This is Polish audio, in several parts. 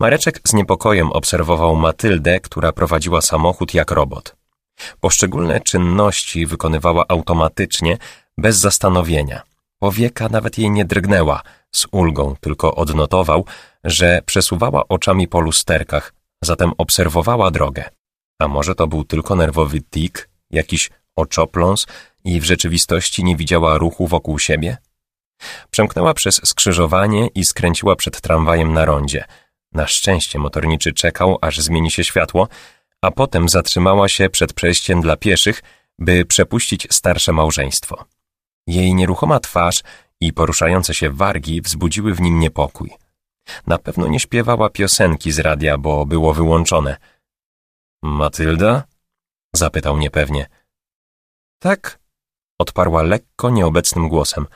Mareczek z niepokojem obserwował Matyldę, która prowadziła samochód jak robot. Poszczególne czynności wykonywała automatycznie, bez zastanowienia. Powieka nawet jej nie drgnęła, z ulgą tylko odnotował, że przesuwała oczami po lusterkach, zatem obserwowała drogę. A może to był tylko nerwowy tik, jakiś oczopląs i w rzeczywistości nie widziała ruchu wokół siebie? Przemknęła przez skrzyżowanie i skręciła przed tramwajem na rondzie. Na szczęście motorniczy czekał, aż zmieni się światło, a potem zatrzymała się przed przejściem dla pieszych, by przepuścić starsze małżeństwo. Jej nieruchoma twarz i poruszające się wargi wzbudziły w nim niepokój. Na pewno nie śpiewała piosenki z radia, bo było wyłączone. Matylda? zapytał niepewnie. Tak, odparła lekko nieobecnym głosem.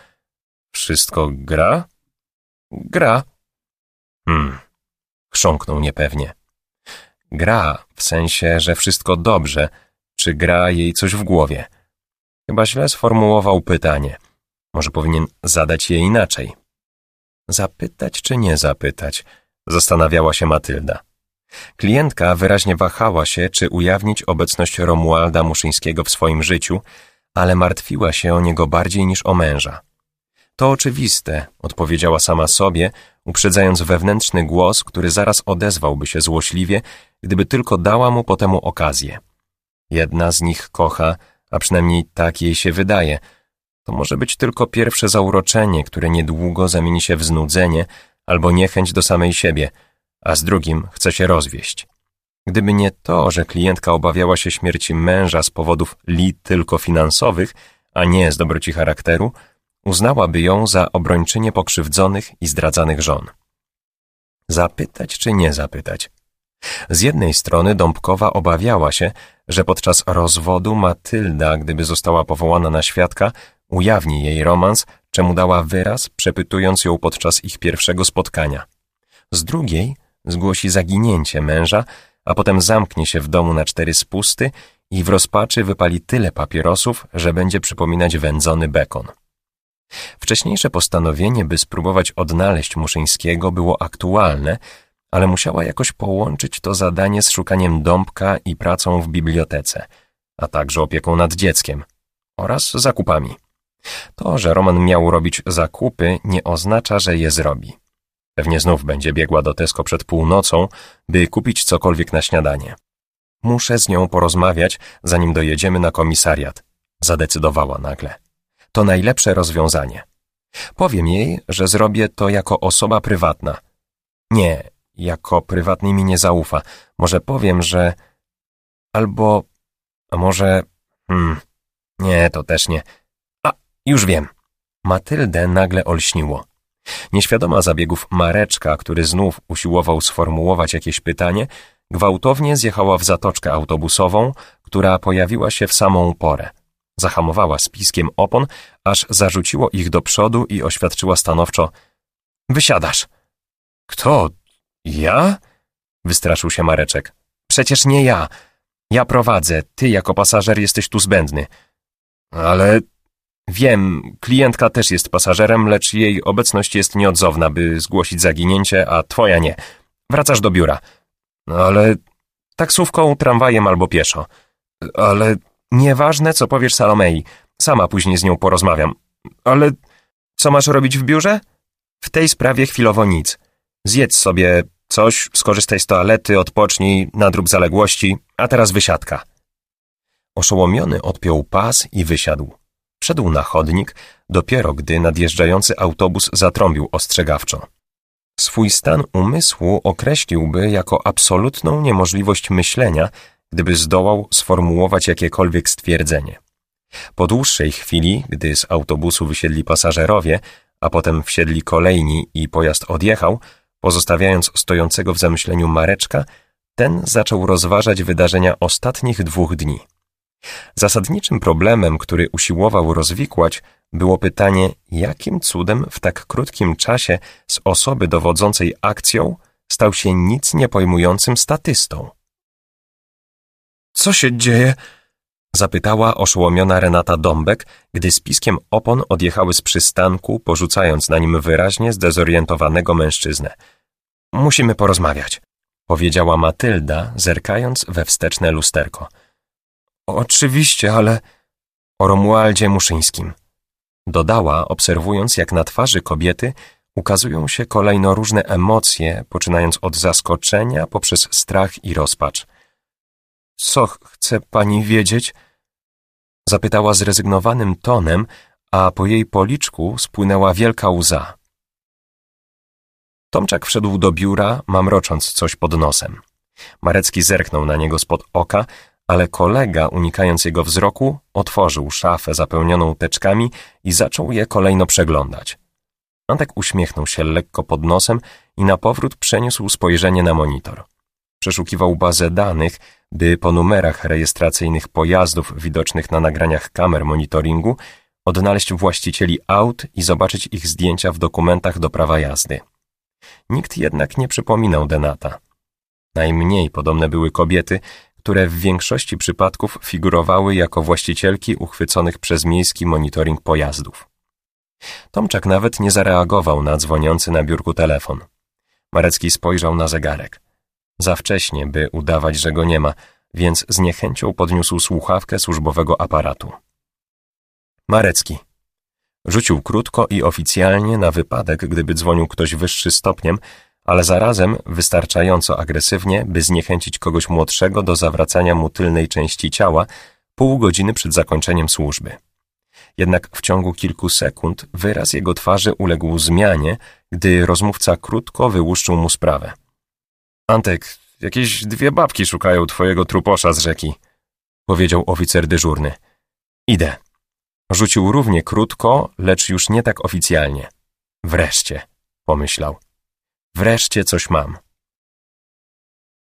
Wszystko gra? Gra. Hmm, chrząknął niepewnie. Gra, w sensie, że wszystko dobrze, czy gra jej coś w głowie. Chyba źle sformułował pytanie. Może powinien zadać je inaczej. Zapytać czy nie zapytać? Zastanawiała się Matylda. Klientka wyraźnie wahała się, czy ujawnić obecność Romualda Muszyńskiego w swoim życiu, ale martwiła się o niego bardziej niż o męża. To oczywiste, odpowiedziała sama sobie, uprzedzając wewnętrzny głos, który zaraz odezwałby się złośliwie, gdyby tylko dała mu po temu okazję. Jedna z nich kocha, a przynajmniej tak jej się wydaje. To może być tylko pierwsze zauroczenie, które niedługo zamieni się w znudzenie albo niechęć do samej siebie, a z drugim chce się rozwieść. Gdyby nie to, że klientka obawiała się śmierci męża z powodów li tylko finansowych, a nie z dobroci charakteru, uznałaby ją za obrończynię pokrzywdzonych i zdradzanych żon. Zapytać czy nie zapytać? Z jednej strony Dąbkowa obawiała się, że podczas rozwodu Matylda, gdyby została powołana na świadka, ujawni jej romans, czemu dała wyraz, przepytując ją podczas ich pierwszego spotkania. Z drugiej zgłosi zaginięcie męża, a potem zamknie się w domu na cztery spusty i w rozpaczy wypali tyle papierosów, że będzie przypominać wędzony bekon. Wcześniejsze postanowienie, by spróbować odnaleźć Muszyńskiego, było aktualne, ale musiała jakoś połączyć to zadanie z szukaniem dąbka i pracą w bibliotece, a także opieką nad dzieckiem oraz zakupami. To, że Roman miał robić zakupy, nie oznacza, że je zrobi. Pewnie znów będzie biegła do Tesco przed północą, by kupić cokolwiek na śniadanie. Muszę z nią porozmawiać, zanim dojedziemy na komisariat, zadecydowała nagle. To najlepsze rozwiązanie. Powiem jej, że zrobię to jako osoba prywatna. Nie, jako prywatny mi nie zaufa. Może powiem, że... Albo... A może... Hmm... Nie, to też nie. A, już wiem. Matyldę nagle olśniło. Nieświadoma zabiegów Mareczka, który znów usiłował sformułować jakieś pytanie, gwałtownie zjechała w zatoczkę autobusową, która pojawiła się w samą porę. Zahamowała z piskiem opon, aż zarzuciło ich do przodu i oświadczyła stanowczo – Wysiadasz. Kto? Ja? Wystraszył się Mareczek. Przecież nie ja. Ja prowadzę, ty jako pasażer jesteś tu zbędny. Ale... Wiem, klientka też jest pasażerem, lecz jej obecność jest nieodzowna, by zgłosić zaginięcie, a twoja nie. Wracasz do biura. Ale... Taksówką, tramwajem albo pieszo. Ale... Nieważne, co powiesz Salomei. Sama później z nią porozmawiam. Ale... Co masz robić w biurze? W tej sprawie chwilowo nic. Zjedz sobie coś, skorzystaj z toalety, odpocznij, nadrób zaległości, a teraz wysiadka. Oszołomiony odpiął pas i wysiadł. Wszedł na chodnik, dopiero gdy nadjeżdżający autobus zatrąbił ostrzegawczo. Swój stan umysłu określiłby jako absolutną niemożliwość myślenia, gdyby zdołał sformułować jakiekolwiek stwierdzenie. Po dłuższej chwili, gdy z autobusu wysiedli pasażerowie, a potem wsiedli kolejni i pojazd odjechał, pozostawiając stojącego w zamyśleniu Mareczka, ten zaczął rozważać wydarzenia ostatnich dwóch dni. Zasadniczym problemem, który usiłował rozwikłać, było pytanie, jakim cudem w tak krótkim czasie z osoby dowodzącej akcją stał się nic nie pojmującym statystą. Co się dzieje? Zapytała oszołomiona Renata Dąbek, gdy z piskiem opon odjechały z przystanku, porzucając na nim wyraźnie zdezorientowanego mężczyznę. Musimy porozmawiać, powiedziała Matylda, zerkając we wsteczne lusterko. Oczywiście, ale o Romualdzie Muszyńskim. Dodała, obserwując, jak na twarzy kobiety ukazują się kolejno różne emocje, poczynając od zaskoczenia poprzez strach i rozpacz. Co chce pani wiedzieć? Zapytała zrezygnowanym tonem, a po jej policzku spłynęła wielka łza. Tomczak wszedł do biura, mamrocząc coś pod nosem. Marecki zerknął na niego spod oka, ale kolega, unikając jego wzroku, otworzył szafę zapełnioną teczkami i zaczął je kolejno przeglądać. Antek uśmiechnął się lekko pod nosem i na powrót przeniósł spojrzenie na monitor. Przeszukiwał bazę danych, by po numerach rejestracyjnych pojazdów widocznych na nagraniach kamer monitoringu odnaleźć właścicieli aut i zobaczyć ich zdjęcia w dokumentach do prawa jazdy. Nikt jednak nie przypominał Denata. Najmniej podobne były kobiety, które w większości przypadków figurowały jako właścicielki uchwyconych przez miejski monitoring pojazdów. Tomczak nawet nie zareagował na dzwoniący na biurku telefon. Marecki spojrzał na zegarek. Za wcześnie, by udawać, że go nie ma, więc z niechęcią podniósł słuchawkę służbowego aparatu. Marecki. Rzucił krótko i oficjalnie na wypadek, gdyby dzwonił ktoś wyższy stopniem, ale zarazem wystarczająco agresywnie, by zniechęcić kogoś młodszego do zawracania mu tylnej części ciała pół godziny przed zakończeniem służby. Jednak w ciągu kilku sekund wyraz jego twarzy uległ zmianie, gdy rozmówca krótko wyłuszczył mu sprawę. Antek, jakieś dwie babki szukają twojego truposza z rzeki, powiedział oficer dyżurny. Idę. Rzucił równie krótko, lecz już nie tak oficjalnie. Wreszcie, pomyślał. Wreszcie coś mam.